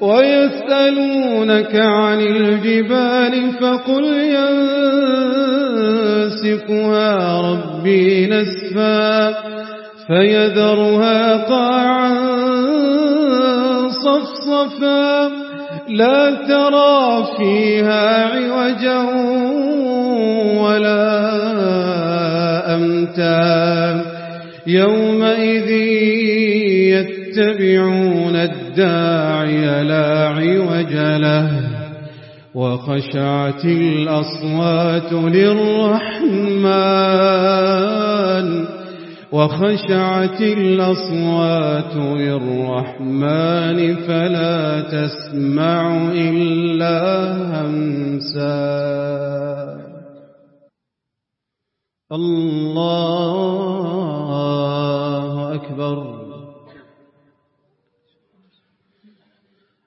ويسألونك عن الجبال فقل ينسفها ربي نسفا فيذرها قاعا صفصفا لا ترى فيها عوجا ولا أمتا يومئذ يتبعون الداعي لا عوج له وخشعت الأصوات للرحمن وخشعت الأصوات للرحمن فلا تسمع إلا همسا. الله أكبر.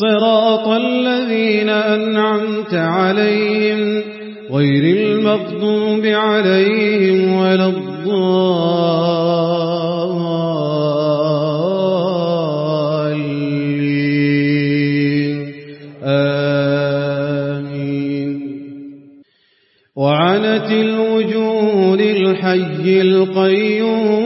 صراط الذين أنعمت عليهم غير المغضوب عليهم ولا الضالين. آمين. وعنت الوجوه للحي القيوم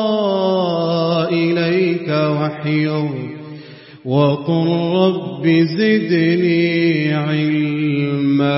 إليك وحيه وقل رب زدني علما.